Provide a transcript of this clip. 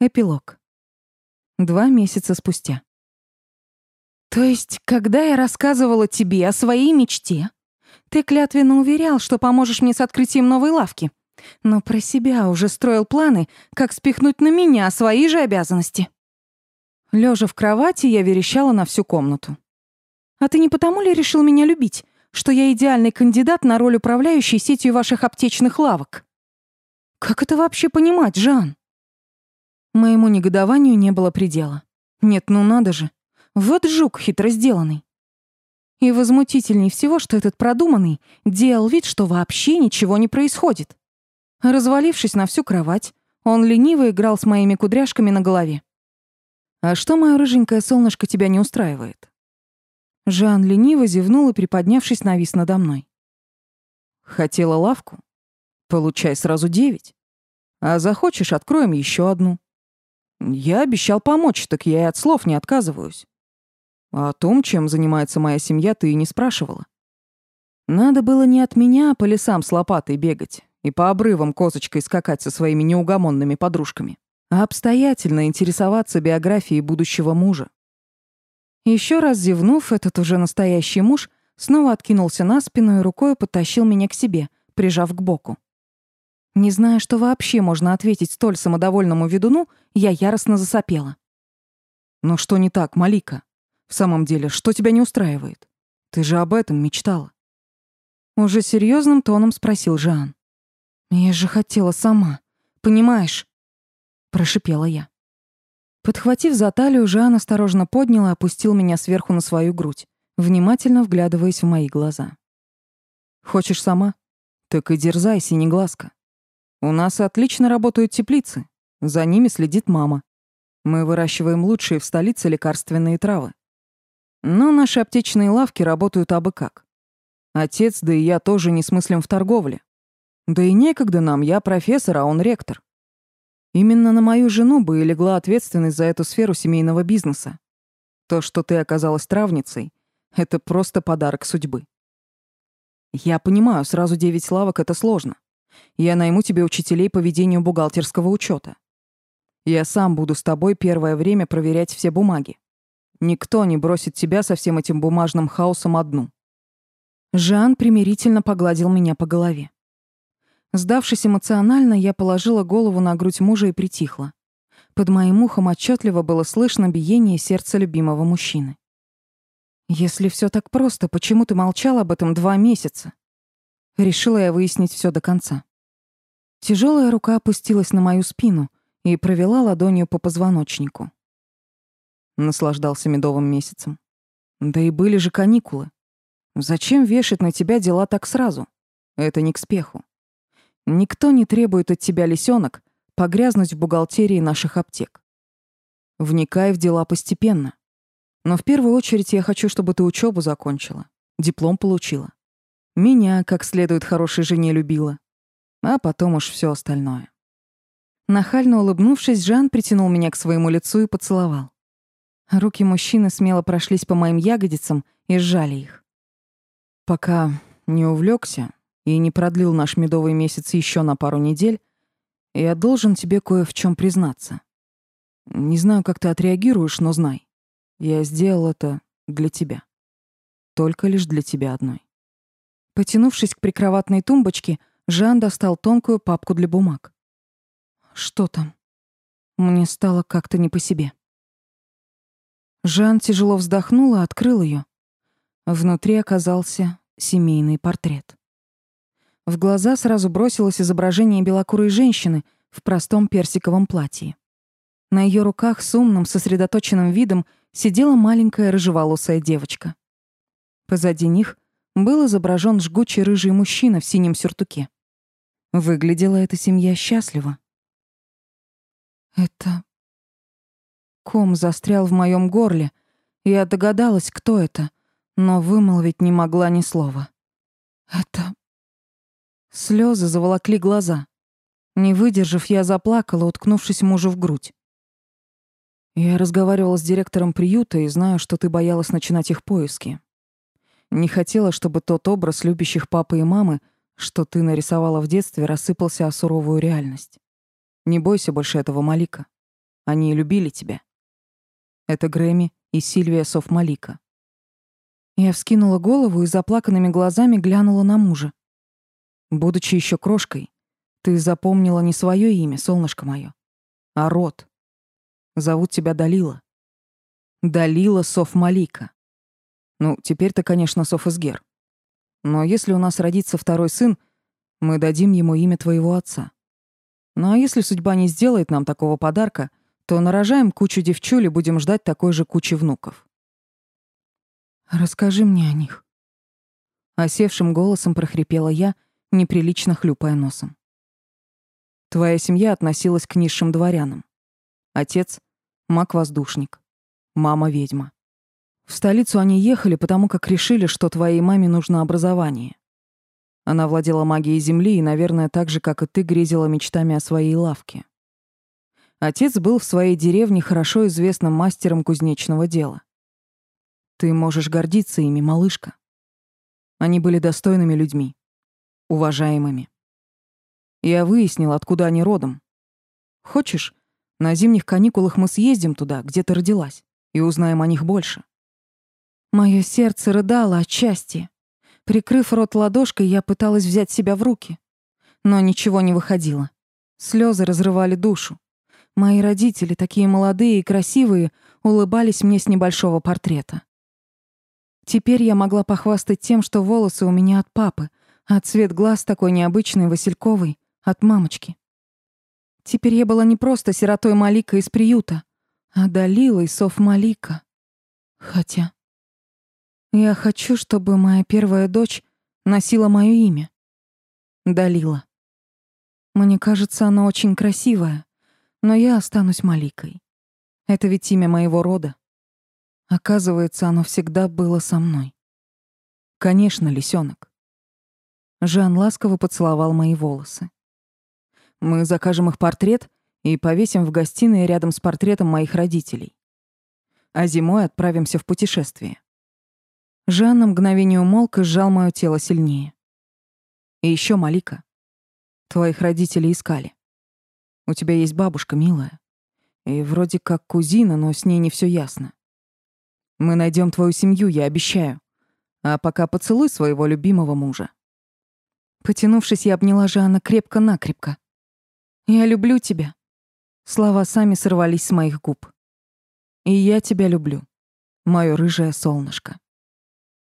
Эпилог. Два месяца спустя. То есть, когда я рассказывала тебе о своей мечте, ты клятвенно уверял, что поможешь мне с открытием новой лавки, но про себя уже строил планы, как спихнуть на меня свои же обязанности. Лежа в кровати, я верещала на всю комнату. А ты не потому ли решил меня любить, что я идеальный кандидат на роль управляющей сетью ваших аптечных лавок? Как это вообще понимать, Жан? Моему негодованию не было предела. Нет, ну надо же. Вот жук хитро сделанный. И возмутительней всего, что этот продуманный делал вид, что вообще ничего не происходит. Развалившись на всю кровать, он лениво играл с моими кудряшками на голове. «А что, мое рыженькое солнышко, тебя не устраивает?» Жан лениво зевнул и, приподнявшись, навис надо мной. «Хотела лавку? Получай сразу девять. А захочешь, откроем еще одну. Я обещал помочь, так я и от слов не отказываюсь. А о том, чем занимается моя семья, ты и не спрашивала. Надо было не от меня по лесам с лопатой бегать и по обрывам козочкой скакать со своими неугомонными подружками, а обстоятельно интересоваться биографией будущего мужа. Еще раз зевнув, этот уже настоящий муж снова откинулся на спину и рукой потащил меня к себе, прижав к боку. Не зная, что вообще можно ответить столь самодовольному ведуну, я яростно засопела. «Но что не так, Малика? В самом деле, что тебя не устраивает? Ты же об этом мечтала». Уже серьезным тоном спросил Жан. «Я же хотела сама, понимаешь?» Прошипела я. Подхватив за талию, Жан осторожно поднял и опустил меня сверху на свою грудь, внимательно вглядываясь в мои глаза. «Хочешь сама? Так и дерзай, синеглазка. У нас отлично работают теплицы. За ними следит мама. Мы выращиваем лучшие в столице лекарственные травы. Но наши аптечные лавки работают абы как. Отец, да и я тоже не смыслим в торговле. Да и некогда нам, я профессор, а он ректор. Именно на мою жену бы и легла ответственность за эту сферу семейного бизнеса. То, что ты оказалась травницей, это просто подарок судьбы. Я понимаю, сразу девять лавок — это сложно. Я найму тебе учителей по ведению бухгалтерского учета. Я сам буду с тобой первое время проверять все бумаги. Никто не бросит тебя со всем этим бумажным хаосом одну. Жан примирительно погладил меня по голове. Сдавшись эмоционально, я положила голову на грудь мужа и притихла. Под моим ухом отчетливо было слышно биение сердца любимого мужчины. «Если все так просто, почему ты молчал об этом два месяца?» Решила я выяснить все до конца. Тяжелая рука опустилась на мою спину и провела ладонью по позвоночнику. Наслаждался медовым месяцем. Да и были же каникулы. Зачем вешать на тебя дела так сразу? Это не к спеху. Никто не требует от тебя, лисенок, погрязнуть в бухгалтерии наших аптек. Вникай в дела постепенно. Но в первую очередь я хочу, чтобы ты учебу закончила, диплом получила. Меня как следует хорошей жене любила, а потом уж все остальное. Нахально улыбнувшись, Жан притянул меня к своему лицу и поцеловал. Руки мужчины смело прошлись по моим ягодицам и сжали их. Пока не увлекся и не продлил наш медовый месяц еще на пару недель, я должен тебе кое в чем признаться. Не знаю, как ты отреагируешь, но знай, я сделал это для тебя. Только лишь для тебя одной. Потянувшись к прикроватной тумбочке, Жан достал тонкую папку для бумаг. Что там? Мне стало как-то не по себе. Жан тяжело вздохнул и открыл ее. Внутри оказался семейный портрет. В глаза сразу бросилось изображение белокурой женщины в простом персиковом платье. На ее руках с умным, сосредоточенным видом сидела маленькая рыжеволосая девочка. Позади них был изображен жгучий рыжий мужчина в синем сюртуке. Выглядела эта семья счастливо. Это... Ком застрял в моем горле. Я догадалась, кто это, но вымолвить не могла ни слова. Это... Слезы заволокли глаза. Не выдержав, я заплакала, уткнувшись мужу в грудь. Я разговаривала с директором приюта и знаю, что ты боялась начинать их поиски. Не хотела, чтобы тот образ любящих папы и мамы — что ты нарисовала в детстве, рассыпался о суровую реальность. Не бойся больше этого, Малика. Они любили тебя. Это Грэмми и Сильвия Софмалика. Я вскинула голову и заплаканными глазами глянула на мужа. Будучи еще крошкой, ты запомнила не свое имя, солнышко мое, а род. Зовут тебя Далила. Далила Софмалика. Ну, теперь-то, конечно, Софэсгер. Но если у нас родится второй сын, мы дадим ему имя твоего отца. Ну а если судьба не сделает нам такого подарка, то нарожаем кучу девчуль и будем ждать такой же кучи внуков. Расскажи мне о них. Осевшим голосом прохрипела я, неприлично хлюпая носом. Твоя семья относилась к низшим дворянам. Отец — маг-воздушник, мама — ведьма. В столицу они ехали, потому как решили, что твоей маме нужно образование. Она владела магией земли и, наверное, так же, как и ты, грезила мечтами о своей лавке. Отец был в своей деревне хорошо известным мастером кузнечного дела. Ты можешь гордиться ими, малышка. Они были достойными людьми, уважаемыми. Я выяснил, откуда они родом. Хочешь, на зимних каникулах мы съездим туда, где ты родилась, и узнаем о них больше. Мое сердце рыдало от счастья. Прикрыв рот ладошкой, я пыталась взять себя в руки, но ничего не выходило. Слезы разрывали душу. Мои родители, такие молодые и красивые, улыбались мне с небольшого портрета. Теперь я могла похвастать тем, что волосы у меня от папы, а цвет глаз такой необычный, васильковый, от мамочки. Теперь я была не просто сиротой Малика из приюта, а Далилой Соф Малика. Хотя... Я хочу, чтобы моя первая дочь носила моё имя. Далила. Мне кажется, она очень красивая но я останусь Маликой. Это ведь имя моего рода. Оказывается, оно всегда было со мной. Конечно, лисенок. Жан ласково поцеловал мои волосы. Мы закажем их портрет и повесим в гостиной рядом с портретом моих родителей. А зимой отправимся в путешествие. Жан на мгновение умолк и сжал моё тело сильнее. И еще Малика. Твоих родителей искали. У тебя есть бабушка, милая. И вроде как кузина, но с ней не все ясно. Мы найдем твою семью, я обещаю. А пока поцелуй своего любимого мужа. Потянувшись, я обняла Жанна крепко-накрепко. «Я люблю тебя». Слова сами сорвались с моих губ. «И я тебя люблю, моё рыжее солнышко».